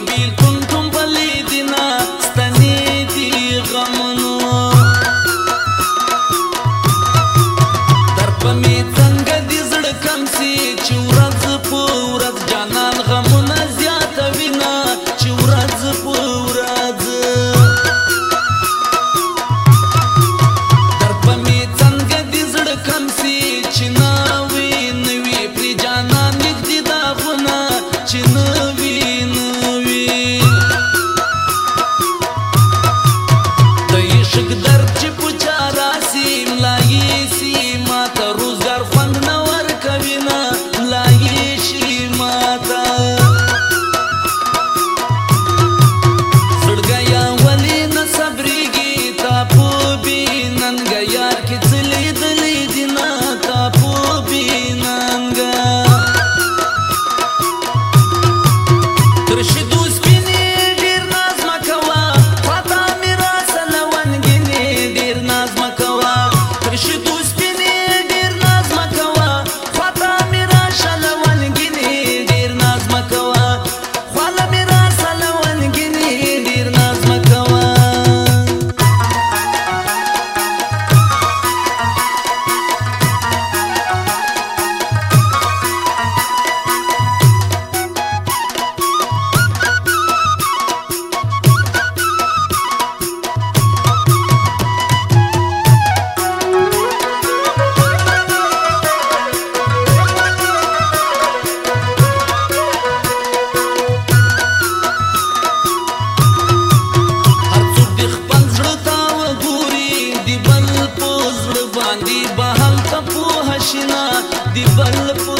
bil tum tum باندې بهل ته پوه شنا دی بل پوه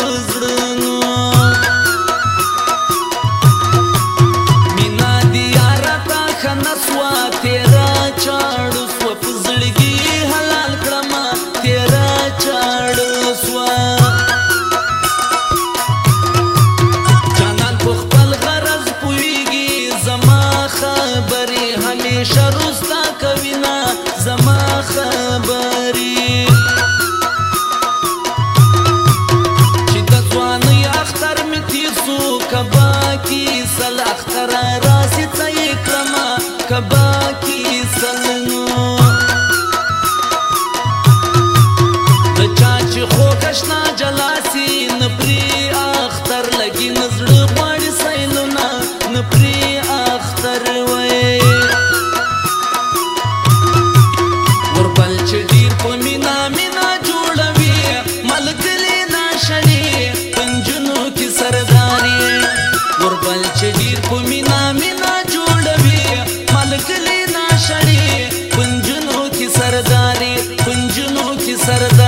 Sardar